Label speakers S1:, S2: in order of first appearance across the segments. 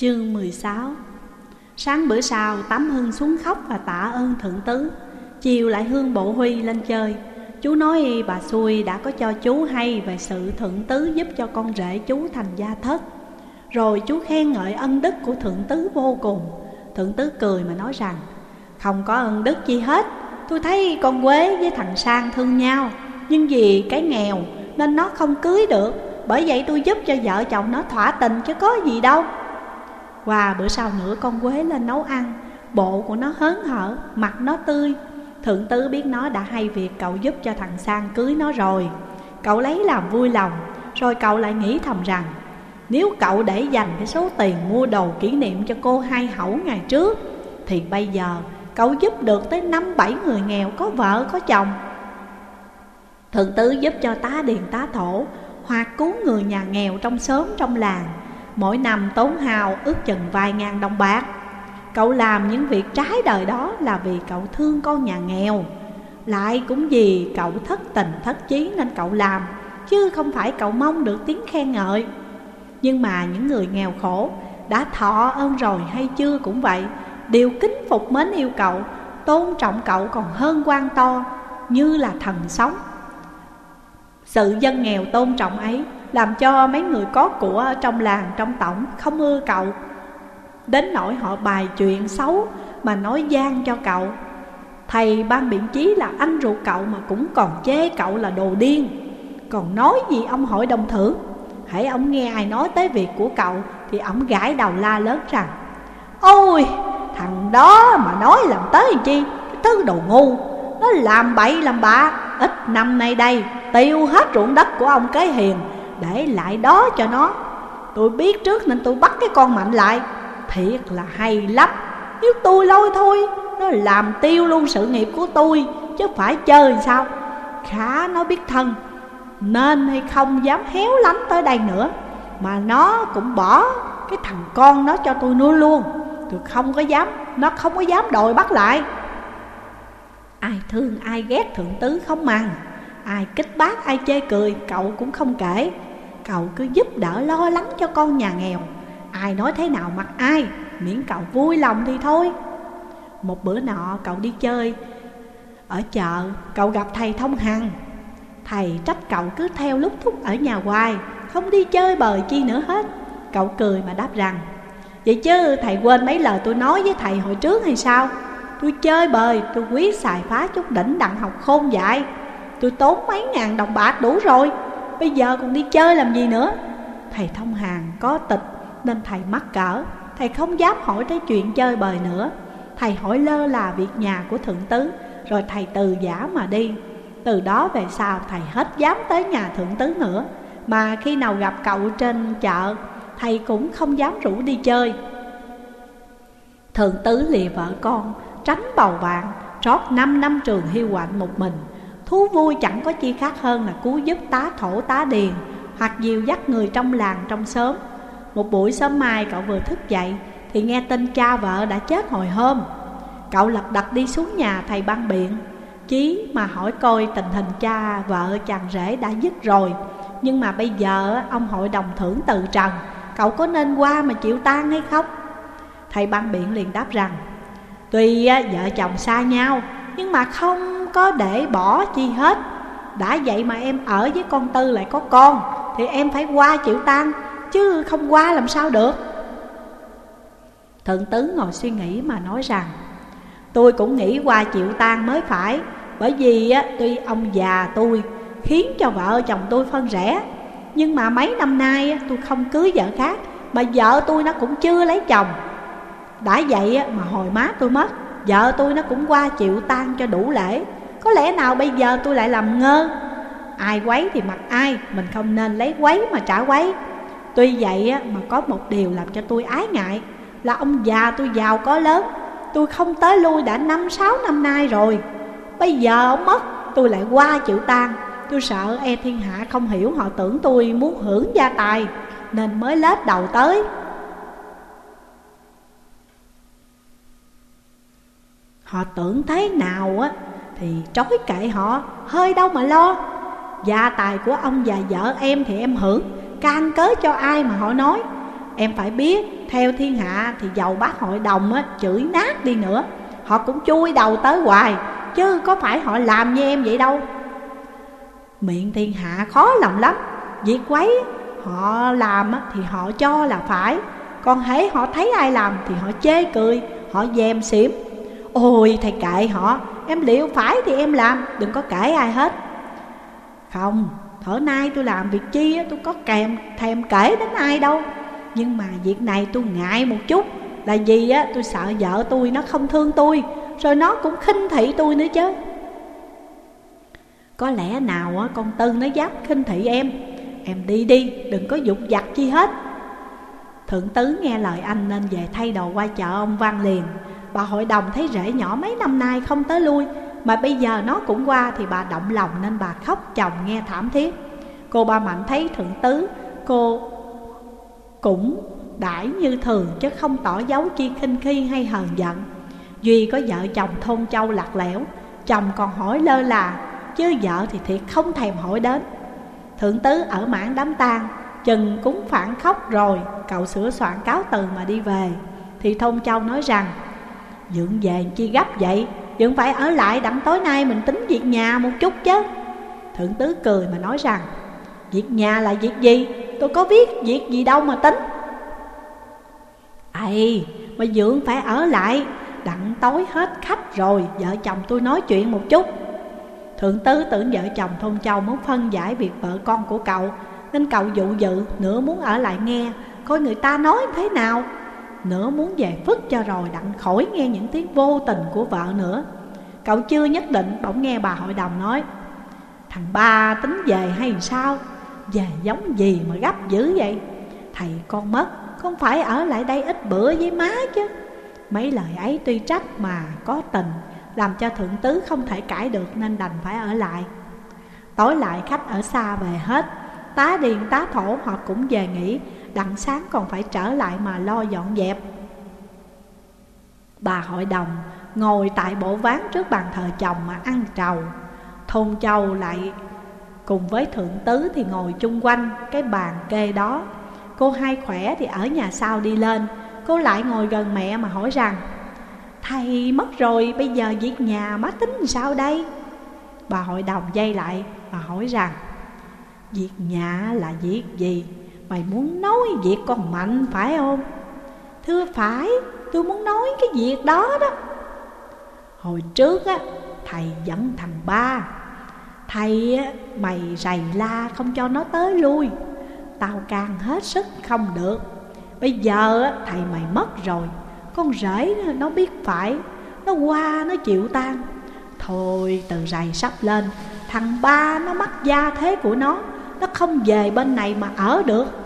S1: Chương 16 Sáng bữa sau Tắm Hưng xuống khóc và tạ ơn Thượng Tứ. Chiều lại Hương Bộ Huy lên chơi. Chú nói, bà xui đã có cho chú hay về sự Thượng Tứ giúp cho con rể chú thành gia thất. Rồi chú khen ngợi ân đức của Thượng Tứ vô cùng. Thượng Tứ cười mà nói rằng, Không có ân đức chi hết. Tôi thấy con Quế với thằng Sang thương nhau. Nhưng vì cái nghèo, nên nó không cưới được. Bởi vậy tôi giúp cho vợ chồng nó thỏa tình chứ có gì đâu. Qua bữa sau nữa con Quế lên nấu ăn. Bộ của nó hớn hở, mặt nó tươi. Thượng tứ biết nó đã hay việc cậu giúp cho thằng Sang cưới nó rồi. Cậu lấy làm vui lòng Rồi cậu lại nghĩ thầm rằng Nếu cậu để dành cái số tiền mua đồ kỷ niệm cho cô hai hậu ngày trước Thì bây giờ cậu giúp được tới năm bảy người nghèo có vợ có chồng. Thượng tứ giúp cho tá điền tá thổ Hoặc cứu người nhà nghèo trong xóm trong làng. Mỗi năm tốn hào ước chừng vài ngàn đồng bạc. Cậu làm những việc trái đời đó là vì cậu thương con nhà nghèo. Lại cũng vì cậu thất tình thất chí nên cậu làm, Chứ không phải cậu mong được tiếng khen ngợi. Nhưng mà những người nghèo khổ đã thọ ơn rồi hay chưa cũng vậy, Đều kính phục mến yêu cậu, Tôn trọng cậu còn hơn quan to, Như là thần sống. Sự dân nghèo tôn trọng ấy làm cho mấy người có của trong làng, trong tổng không ưa cậu. Đến nỗi họ bài chuyện xấu mà nói gian cho cậu. Thầy ban biện chí là anh ruột cậu mà cũng còn chê cậu là đồ điên. Còn nói gì ông hội đồng thưởng Hãy ông nghe ai nói tới việc của cậu Thì ông gãi đầu la lớn rằng, Ôi, thằng đó mà nói làm tới chi? Cái thứ đồ ngu, Nó làm bậy làm bạ. Ít năm nay đây, tiêu hết ruộng đất của ông cái hiền để lại đó cho nó. Tôi biết trước nên tôi bắt cái con mạnh lại. Thiệt là hay lắm. Nếu tôi lôi thôi, Nó làm tiêu luôn sự nghiệp của tôi, Chứ phải chơi sao? Khá nó biết thân. Nên hay không dám héo lánh tới đây nữa. Mà nó cũng bỏ Cái thằng con nó cho tôi nuôi luôn. Tôi không có dám, Nó không có dám đòi bắt lại. Ai thương ai ghét thượng tứ không màng. Ai kích bác, ai chê cười, Cậu cũng không kể. Cậu cứ giúp đỡ lo lắng cho con nhà nghèo. Ai nói thế nào mặc ai Miễn cậu vui lòng thì thôi. Một bữa nọ cậu đi chơi. Ở chợ cậu gặp thầy thông hằng. Thầy trách cậu cứ theo lúc thúc ở nhà hoài Không đi chơi bời chi nữa hết. Cậu cười mà đáp rằng Vậy chứ thầy quên mấy lời tôi nói với thầy hồi trước hay sao? Tôi chơi bời, tôi quý xài phá chút đỉnh đặng học khôn dại. Tôi tốn mấy ngàn đồng bạc đủ rồi. Bây giờ còn đi chơi làm gì nữa? Thầy thông hàng có tịch, nên thầy mắc cỡ. Thầy không dám hỏi tới chuyện chơi bời nữa. Thầy hỏi lơ là việc nhà của thượng tứ, Rồi thầy từ giả mà đi. Từ đó về sau, thầy hết dám tới nhà thượng tứ nữa. Mà khi nào gặp cậu trên chợ, Thầy cũng không dám rủ đi chơi. Thượng tứ lìa vợ con, Tránh bầu bạn, Trót 5 năm trường hiu quạnh một mình. Thú vui chẳng có chi khác hơn là cứu giúp tá thổ tá điền, Hoặc dìu dắt người trong làng trong xóm. Một buổi sớm mai cậu vừa thức dậy, Thì nghe tin cha vợ đã chết hồi hôm. Cậu lật đật đi xuống nhà thầy băng biện. Chí mà hỏi coi tình hình cha vợ chàng rể đã dứt rồi. Nhưng mà bây giờ ông hội đồng thưởng từ trần, Cậu có nên qua mà chịu tan hay không? Thầy băng biện liền đáp rằng, Tuy vợ chồng xa nhau, Nhưng mà không có để bỏ chi hết. Đã vậy mà em ở với con Tư lại có con Thì em phải qua chịu tan chứ không qua làm sao được. Thượng tứ ngồi suy nghĩ mà nói rằng Tôi cũng nghĩ qua chịu tan mới phải Bởi vì á, tuy ông già tôi khiến cho vợ chồng tôi phân rẽ Nhưng mà mấy năm nay á, tôi không cưới vợ khác Mà vợ tôi nó cũng chưa lấy chồng. Đã vậy á, mà hồi má tôi mất Vợ tôi nó cũng qua chịu tan cho đủ lễ. Có lẽ nào bây giờ tôi lại làm ngơ? Ai quấy thì mặc ai, Mình không nên lấy quấy mà trả quấy. Tuy vậy mà có một điều làm cho tôi ái ngại, Là ông già tôi giàu có lớn. Tôi không tới lui đã năm, sáu năm nay rồi. Bây giờ ông mất, tôi lại qua chịu tan Tôi sợ e thiên hạ không hiểu họ tưởng tôi muốn hưởng gia tài, Nên mới lết đầu tới. Họ tưởng thế nào á? Thì trói kệ họ Hơi đâu mà lo. Gia tài của ông và vợ em thì em hưởng can cớ cho ai mà họ nói. Em phải biết theo thiên hạ thì giàu bác hội đồng á, chửi nát đi nữa. Họ cũng chui đầu tới hoài Chứ có phải họ làm như em vậy đâu. Miệng thiên hạ khó lòng lắm. Việc quấy họ làm thì họ cho là phải. Còn thấy họ thấy ai làm thì họ chê cười Họ dèm xỉm. Ôi thầy kệ họ Em liệu phải thì em làm, Đừng có kể ai hết. Không, Thở nay tôi làm việc chi tôi có kèm, thèm kể đến ai đâu. Nhưng mà việc này tôi ngại một chút, Là vì á, tôi sợ vợ tôi nó không thương tôi, Rồi nó cũng khinh thị tôi nữa chứ. Có lẽ nào á, con Tư nó dám khinh thị em Em đi đi, đừng có dục dặt chi hết. Thượng tứ nghe lời anh nên về thay đồ qua chợ ông Văn liền. Bà hội đồng thấy rễ nhỏ mấy năm nay không tới lui, Mà bây giờ nó cũng qua thì bà động lòng nên bà khóc chồng nghe thảm thiết. Cô ba Mạnh thấy thượng tứ, Cô cũng đãi như thường chứ không tỏ dấu chi khinh khi hay hờn giận. Duy có vợ chồng thôn châu lạc lẽo, Chồng còn hỏi lơ là, Chứ vợ thì thiệt không thèm hỏi đến. Thượng tứ ở mãn đám tang, Chừng cúng phản khóc rồi, Cậu sửa soạn cáo từ mà đi về. Thì thôn châu nói rằng Dượng về chi gấp vậy? Dượng phải ở lại đặng tối nay mình tính việc nhà một chút chứ. Thượng tứ cười mà nói rằng, Việc nhà là việc gì? Tôi có biết việc gì đâu mà tính. Ây, mà Dượng phải ở lại, Đặng tối hết khách rồi, Vợ chồng tôi nói chuyện một chút. Thượng tứ tưởng vợ chồng thôn châu muốn phân giải việc vợ con của cậu, Nên cậu dụ dự nửa muốn ở lại nghe, Coi người ta nói thế nào nữa muốn về phức cho rồi, đặng khỏi nghe những tiếng vô tình của vợ nữa. Cậu chưa nhất định, bỗng nghe bà hội đồng nói, Thằng ba tính về hay sao? Về giống gì mà gấp dữ vậy? Thầy con mất, Con phải ở lại đây ít bữa với má chứ. Mấy lời ấy tuy trách mà có tình, Làm cho thượng tứ không thể cãi được Nên đành phải ở lại. Tối lại khách ở xa về hết, Tá điền tá thổ họ cũng về nghỉ Đặng sáng còn phải trở lại mà lo dọn dẹp. Bà hội đồng ngồi tại bộ ván trước bàn thờ chồng mà ăn trầu. Thôn châu lại cùng với thượng tứ thì ngồi chung quanh cái bàn kê đó. Cô hai khỏe thì ở nhà sau đi lên. Cô lại ngồi gần mẹ mà hỏi rằng, Thầy mất rồi, bây giờ việc nhà má tính sao đây? Bà hội đồng dây lại và hỏi rằng, Việc nhà là việc gì? Mày muốn nói việc con Mạnh phải không? Thưa phải tôi muốn nói cái việc đó đó. Hồi trước á thầy dẫn thằng ba. Thầy á, mày rầy la không cho nó tới lui. Tao càng hết sức không được. Bây giờ á, thầy mày mất rồi. Con rể nó biết phải. Nó qua nó chịu tan. Thôi từ rầy sắp lên Thằng ba nó mắc gia thế của nó. Nó không về bên này mà ở được.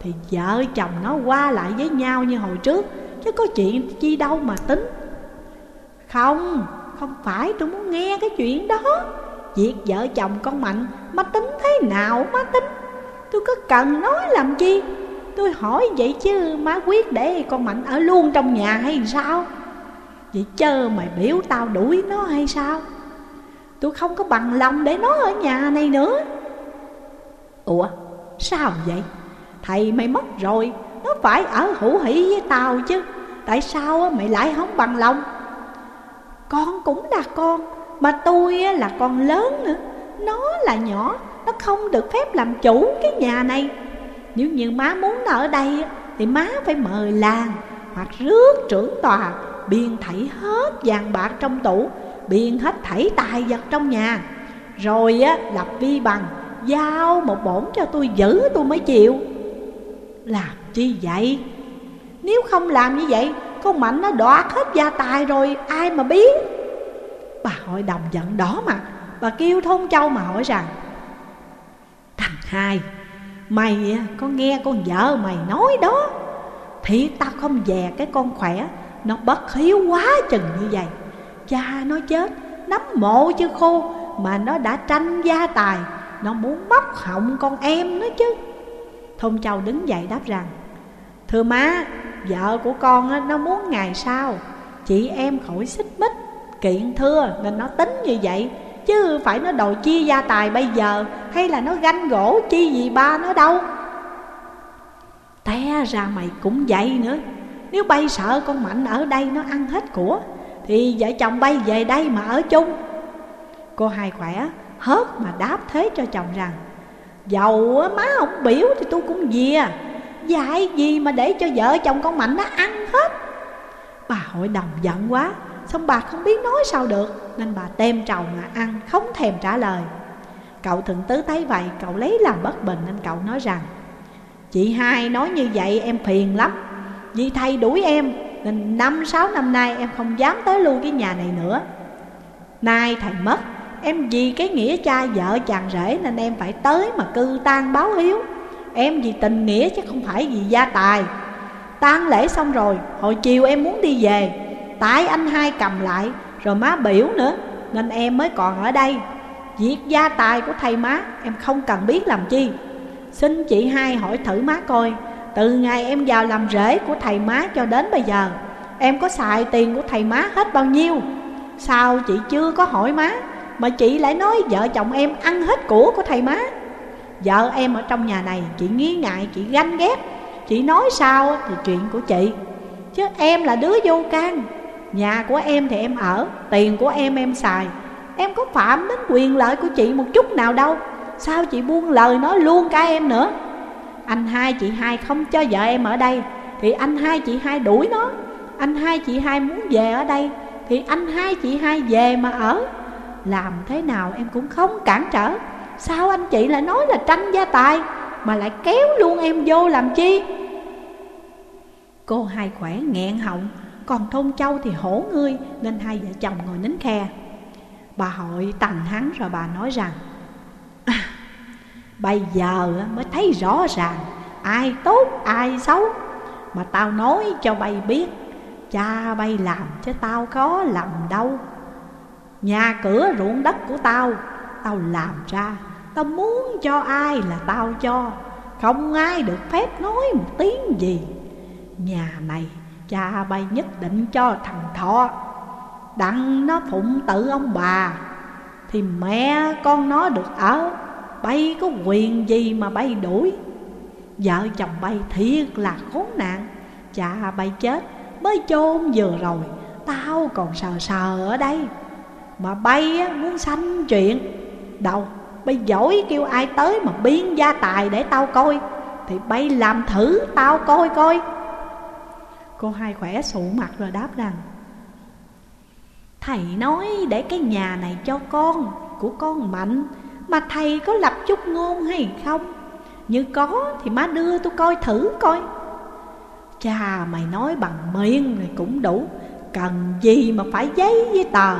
S1: Thì vợ chồng nó qua lại với nhau như hồi trước Chứ có chuyện chi đâu mà tính. Không, không phải tôi muốn nghe cái chuyện đó. Việc vợ chồng con Mạnh Má tính thế nào má tính? Tôi có cần nói làm chi? Tôi hỏi vậy chứ má quyết để con Mạnh ở luôn trong nhà hay sao? Vậy chơ mày biểu tao đuổi nó hay sao? Tôi không có bằng lòng để nó ở nhà này nữa. Ủa sao vậy? Thầy mày mất rồi, Nó phải ở hữu hỷ với tao chứ. Tại sao mày lại không bằng lòng? Con cũng là con, Mà tôi là con lớn nữa. Nó là nhỏ, Nó không được phép làm chủ cái nhà này. Nếu như má muốn nó ở đây Thì má phải mời làng Hoặc rước trưởng tòa, Biên thảy hết vàng bạc trong tủ, Biên hết thảy tài vật trong nhà. Rồi á, lập vi bằng, Giao một bổn cho tôi giữ, tôi mới chịu. Làm chi vậy? Nếu không làm như vậy, Con Mạnh nó đoạt hết gia tài rồi, Ai mà biết? Bà hội đồng giận đỏ mặt, Bà kêu thôn châu mà hỏi rằng, Thằng hai, Mày có nghe con vợ mày nói đó? Thì tao không về cái con khỏe, Nó bất hiếu quá chừng như vậy. Cha nó chết, Nắm mộ chứ khô, Mà nó đã tranh gia tài, Nó muốn móc họng con em nó chứ thông Châu đứng dậy đáp rằng, Thưa má, Vợ của con nó muốn ngày sau Chị em khỏi xích mích. Kiện thưa nên nó tính như vậy, Chứ phải nó đòi chia gia tài bây giờ, Hay là nó ganh gỗ chi gì ba nó đâu? Té Té ra mày cũng vậy nữa. Nếu bay sợ con Mạnh ở đây nó ăn hết của, Thì vợ chồng bay về đây mà ở chung. Cô hai khỏe, hớt mà đáp thế cho chồng rằng Dầu má không biểu thì tôi cũng về Dạy gì mà để cho vợ chồng con Mạnh nó ăn hết? Bà hội đồng giận quá, Xong bà không biết nói sao được, Nên bà tem trầu mà ăn, Không thèm trả lời. Cậu thượng tứ thấy vậy, Cậu lấy làm bất bình Nên cậu nói rằng, Chị hai nói như vậy em phiền lắm. Vì thầy đuổi em, Nên năm, sáu năm nay em không dám tới luôn cái nhà này nữa. Nay thầy mất Em vì cái nghĩa cha vợ chàng rể Nên em phải tới mà cư tang báo hiếu. Em vì tình nghĩa chứ không phải vì gia tài. Tang lễ xong rồi, Hồi chiều em muốn đi về. Tại anh hai cầm lại, Rồi má biểu nữa, Nên em mới còn ở đây. Việc gia tài của thầy má, Em không cần biết làm chi. Xin chị hai hỏi thử má coi, Từ ngày em vào làm rể của thầy má cho đến bây giờ, Em có xài tiền của thầy má hết bao nhiêu? Sao chị chưa có hỏi má? Mà chị lại nói vợ chồng em ăn hết của của thầy má. Vợ em ở trong nhà này, chị nghi ngại, chị ganh ghét. Chị nói sao thì chuyện của chị. Chứ em là đứa vô can. Nhà của em thì em ở, Tiền của em em xài. Em có phạm đến quyền lợi của chị một chút nào đâu. Sao chị buông lời nói luôn cả em nữa? Anh hai chị hai không cho vợ em ở đây, Thì anh hai chị hai đuổi nó. Anh hai chị hai muốn về ở đây, Thì anh hai chị hai về mà ở. Làm thế nào em cũng không cản trở. Sao anh chị lại nói là tranh gia tài Mà lại kéo luôn em vô làm chi? Cô hai khỏe nghẹn họng Còn thôn châu thì hổ ngươi Nên hai vợ chồng ngồi nín khe. Bà hội tành hắn rồi bà nói rằng à, Bây giờ mới thấy rõ ràng Ai tốt ai xấu. Mà tao nói cho bay biết Cha bay làm chứ tao có làm đâu. Nhà cửa ruộng đất của tao Tao làm ra. Tao muốn cho ai là tao cho. Không ai được phép nói một tiếng gì. Nhà này, cha bay nhất định cho thằng Thọ. Đặng nó phụng tự ông bà. Thì mẹ con nó được ở. Bay có quyền gì mà bay đuổi? Vợ chồng bay thiệt là khốn nạn. Cha bay chết mới chôn vừa rồi. Tao còn sờ sờ ở đây. Mà bay muốn sanh chuyện. Đâu, bay giỏi kêu ai tới mà biến gia tài để tao coi. Thì bay làm thử, tao coi coi. Cô hai khỏe sụ mặt rồi đáp rằng, Thầy nói để cái nhà này cho con, Của con mạnh, Mà thầy có lập chút ngôn hay không? Như có thì má đưa tôi coi thử coi. Cha, mày nói bằng miệng này cũng đủ. Cần gì mà phải giấy với tờ?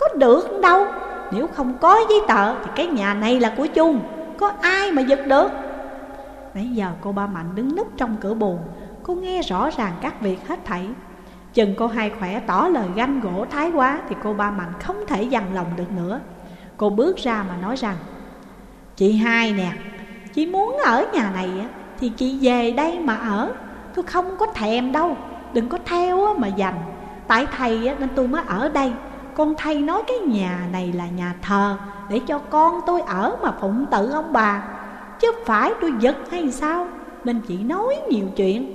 S1: Có được đâu. Nếu không có giấy tờ Thì cái nhà này là của chung. Có ai mà giật được? Nãy giờ cô ba Mạnh đứng núp trong cửa buồn. Cô nghe rõ ràng các việc hết thảy. Chừng cô hai khỏe tỏ lời ganh gỗ thái quá Thì cô ba Mạnh không thể dằn lòng được nữa. Cô bước ra mà nói rằng, Chị hai nè, Chị muốn ở nhà này Thì chị về đây mà ở. Tôi không có thèm đâu, Đừng có theo mà dành. Tại thầy nên tôi mới ở đây. Con thầy nói cái nhà này là nhà thờ, Để cho con tôi ở mà phụng tự ông bà. Chứ phải tôi giật hay sao? Nên chị nói nhiều chuyện.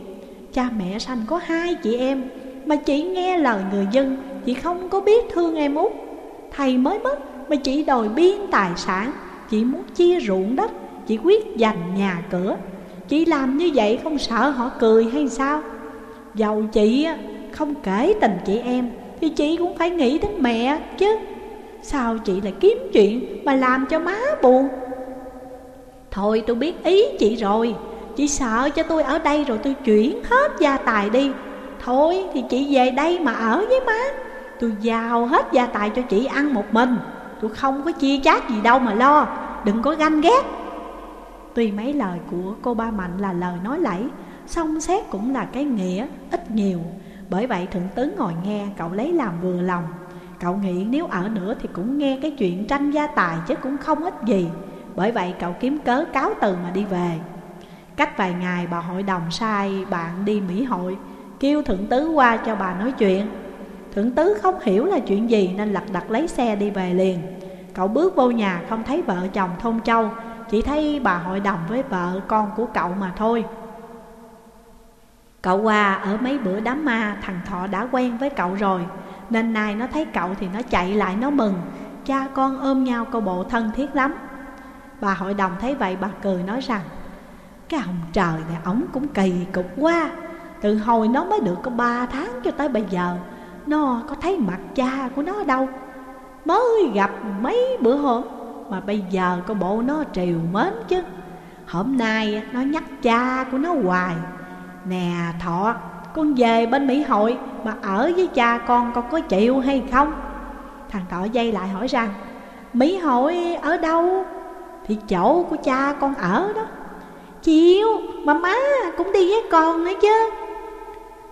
S1: Cha mẹ sanh có hai chị em, Mà chị nghe lời người dân, Chị không có biết thương em út. Thầy mới mất, mà chị đòi biên tài sản. Chị muốn chia ruộng đất, Chị quyết dành nhà cửa. Chị làm như vậy không sợ họ cười hay sao? Dầu chị không kể tình chị em thì chị cũng phải nghĩ đến mẹ chứ. Sao chị lại kiếm chuyện mà làm cho má buồn? Thôi tôi biết ý chị rồi. Chị sợ cho tôi ở đây rồi tôi chuyển hết gia tài đi. Thôi thì chị về đây mà ở với má. Tôi giao hết gia tài cho chị ăn một mình. Tôi không có chia chác gì đâu mà lo. Đừng có ganh ghét. Tuy mấy lời của cô ba Mạnh là lời nói lẫy, Song xét cũng là cái nghĩa ít nhiều. Bởi vậy thượng tướng ngồi nghe, cậu lấy làm vừa lòng. Cậu nghĩ nếu ở nữa thì cũng nghe cái chuyện tranh gia tài chứ cũng không ít gì. Bởi vậy cậu kiếm cớ cáo từ mà đi về. Cách vài ngày bà hội đồng sai bạn đi Mỹ hội, Kêu thượng tứ qua cho bà nói chuyện. Thượng tứ không hiểu là chuyện gì nên lật đật lấy xe đi về liền. Cậu bước vô nhà không thấy vợ chồng thôn châu, Chỉ thấy bà hội đồng với vợ con của cậu mà thôi. Cậu qua ở mấy bữa đám ma, thằng Thọ đã quen với cậu rồi. Nên nay nó thấy cậu thì nó chạy lại nó mừng. Cha con ôm nhau câu bộ thân thiết lắm. Bà hội đồng thấy vậy bà cười nói rằng, Cái ông trời này, ổng cũng kỳ cục quá. Từ hồi nó mới được có ba tháng cho tới bây giờ, Nó có thấy mặt cha của nó đâu? Mới gặp mấy bữa hôm, Mà bây giờ có bộ nó triều mến chứ. Hôm nay nó nhắc cha của nó hoài. Nè Thọ Con về bên Mỹ hội Mà ở với cha con con có chịu hay không? Thằng Thọ dây lại hỏi rằng Mỹ hội ở đâu? Thì chỗ của cha con ở đó. Chịu Mà má cũng đi với con nữa chứ.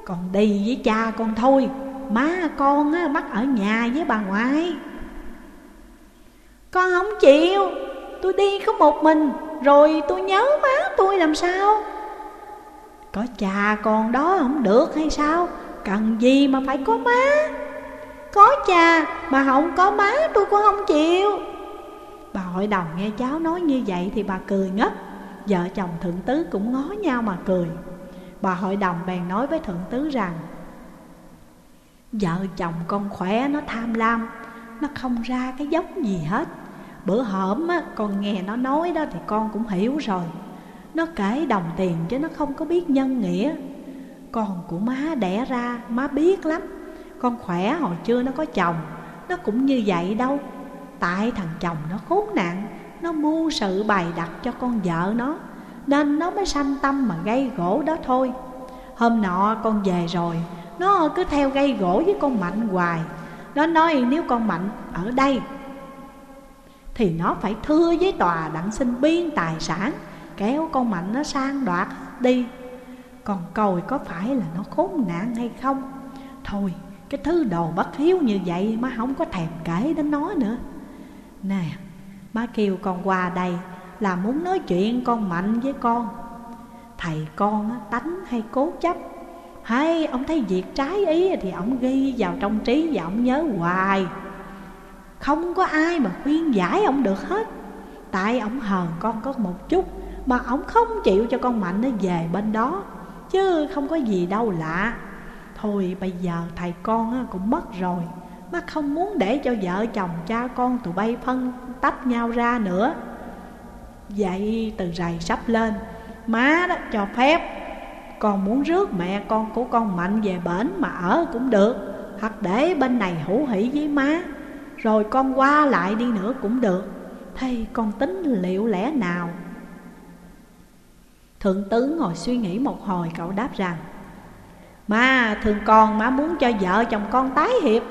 S1: Con đi với cha con thôi Má con á, bắt ở nhà với bà ngoại. Con không chịu Tôi đi có một mình Rồi tôi nhớ má tôi làm sao? Có cha con đó không được hay sao? Cần gì mà phải có má? Có cha mà không có má tôi cũng không chịu. Bà hội đồng nghe cháu nói như vậy thì bà cười ngất. Vợ chồng thượng tứ cũng ngó nhau mà cười. Bà hội đồng bèn nói với thượng tứ rằng Vợ chồng con khỏe nó tham lam Nó không ra cái dốc gì hết. Bữa hổm á, con nghe nó nói đó thì con cũng hiểu rồi. Nó kể đồng tiền chứ nó không có biết nhân nghĩa. Con của má đẻ ra, má biết lắm. Con khỏe hồi chưa nó có chồng, Nó cũng như vậy đâu. Tại thằng chồng nó khốn nạn, Nó mưu sự bày đặt cho con vợ nó, Nên nó mới sanh tâm mà gây gỗ đó thôi. Hôm nọ con về rồi, Nó cứ theo gây gỗ với con Mạnh hoài. Nó nói, nếu con Mạnh ở đây, thì nó phải thưa với tòa đặng xin biên tài sản Kéo con Mạnh nó sang đoạt đi. Còn còi có phải là nó khốn nạn hay không? Thôi, cái thứ đồ bất hiếu như vậy má không có thèm kể đến nó nữa. Nè, má kêu con qua đây là muốn nói chuyện con Mạnh với con. Thầy con tánh hay cố chấp. Hay ông thấy việc trái ý thì ông ghi vào trong trí và ông nhớ hoài. Không có ai mà khuyên giải ông được hết. Tại ông hờn con có một chút mà ông không chịu cho con Mạnh nó về bên đó, Chứ không có gì đâu lạ. Thôi bây giờ thầy con cũng mất rồi, Má không muốn để cho vợ chồng cha con tụi bay phân tách nhau ra nữa. Vậy từ rày sắp lên, Má đó cho phép, Con muốn rước mẹ con của con Mạnh về bển mà ở cũng được, Hoặc để bên này hữu hỷ với má, rồi con qua lại đi nữa cũng được. Thầy, con tính liệu lẽ nào? Thượng tứ ngồi suy nghĩ một hồi, cậu đáp rằng Má thường con má muốn cho vợ chồng con tái hiệp,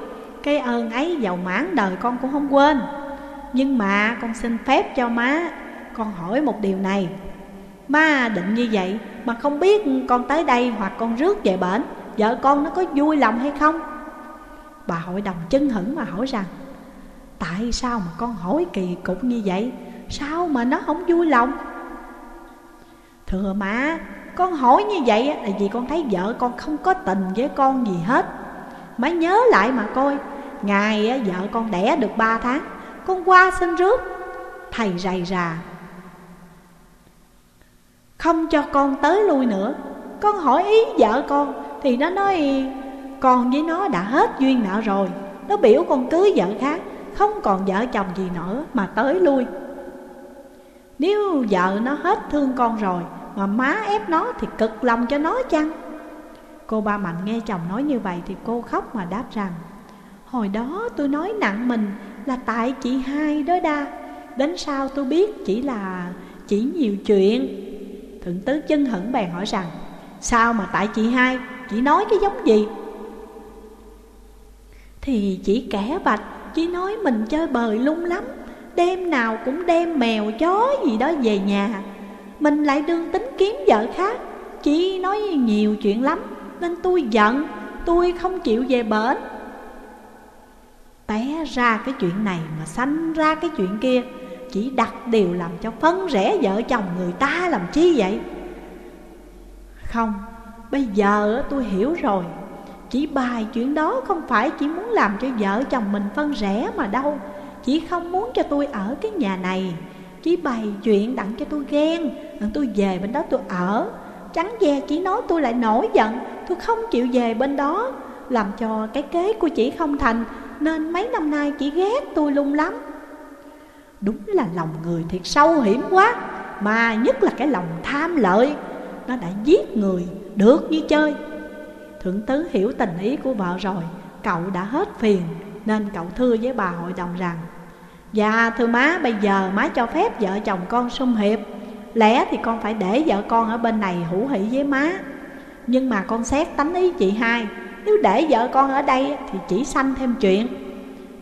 S1: Cái ơn ấy giàu mãn đời con cũng không quên. Nhưng mà con xin phép cho má, Con hỏi một điều này. Má định như vậy mà không biết con tới đây hoặc con rước về bển, Vợ con nó có vui lòng hay không? Bà hội đồng chân hững mà hỏi rằng, Tại sao mà con hỏi kỳ cục như vậy? Sao mà nó không vui lòng? Thưa má, Con hỏi như vậy là vì con thấy vợ con không có tình với con gì hết. Má nhớ lại mà coi, Ngày vợ con đẻ được ba tháng, Con qua xin rước. Thầy rầy rà. Không cho con tới lui nữa. Con hỏi ý vợ con, Thì nó nói, Con với nó đã hết duyên nợ rồi. Nó biểu con cưới vợ khác, không còn vợ chồng gì nữa mà tới lui. Nếu vợ nó hết thương con rồi mà má ép nó thì cực lòng cho nó chăng? Cô ba Mạnh nghe chồng nói như vậy Thì cô khóc mà đáp rằng, Hồi đó tôi nói nặng mình là tại chị hai đó đa. Đến sau tôi biết chỉ là chỉ nhiều chuyện. Thượng tứ chân hững bèn hỏi rằng, Sao mà tại chị hai? Chị nói cái giống gì? Thì chỉ kẻ bạch chỉ nói mình chơi bời lung lắm. Đêm nào cũng đem mèo chó gì đó về nhà. Mình lại đương tính kiếm vợ khác. Chỉ nói nhiều chuyện lắm Nên tôi giận Tôi không chịu về bển. Té ra cái chuyện này mà sanh ra cái chuyện kia Chỉ đặt điều làm cho phân rẽ vợ chồng người ta làm chi vậy? Không, bây giờ tôi hiểu rồi. Chỉ bài chuyện đó không phải chỉ muốn làm cho vợ chồng mình phân rẽ mà đâu. Chỉ không muốn cho tôi ở cái nhà này chỉ bày chuyện đặng cho tôi ghen. Đặng tôi về bên đó tôi ở. Trắng ve chỉ nói tôi lại nổi giận. Tôi không chịu về bên đó. Làm cho cái kế của chị không thành, Nên mấy năm nay chị ghét tôi lung lắm. Đúng là lòng người thiệt sâu hiểm quá, Mà nhất là cái lòng tham lợi. Nó đã giết người, được như chơi. Thượng tứ hiểu tình ý của vợ rồi, Cậu đã hết phiền, Nên cậu thưa với bà hội đồng rằng Dạ thưa má, bây giờ má cho phép vợ chồng con xung hiệp. Lẽ thì con phải để vợ con ở bên này hữu hỷ với má. Nhưng mà con xét tánh ý chị hai, Nếu để vợ con ở đây thì chỉ sanh thêm chuyện.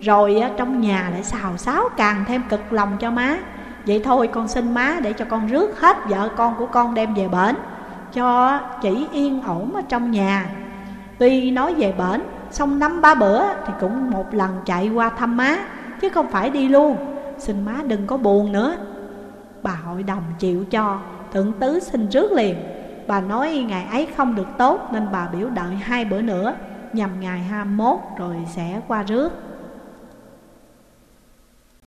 S1: Rồi trong nhà lại xào xáo càng thêm cực lòng cho má. Vậy thôi, con xin má để cho con rước hết vợ con của con đem về bển, Cho chỉ yên ổn ở trong nhà. Tuy nói về bển, Xong năm ba bữa thì cũng một lần chạy qua thăm má. Chứ không phải đi luôn. Xin má đừng có buồn nữa. Bà hội đồng chịu cho, Thượng tứ xin trước liền. Bà nói ngày ấy không được tốt Nên bà biểu đợi hai bữa nữa, Nhằm ngày 21 rồi sẽ qua rước.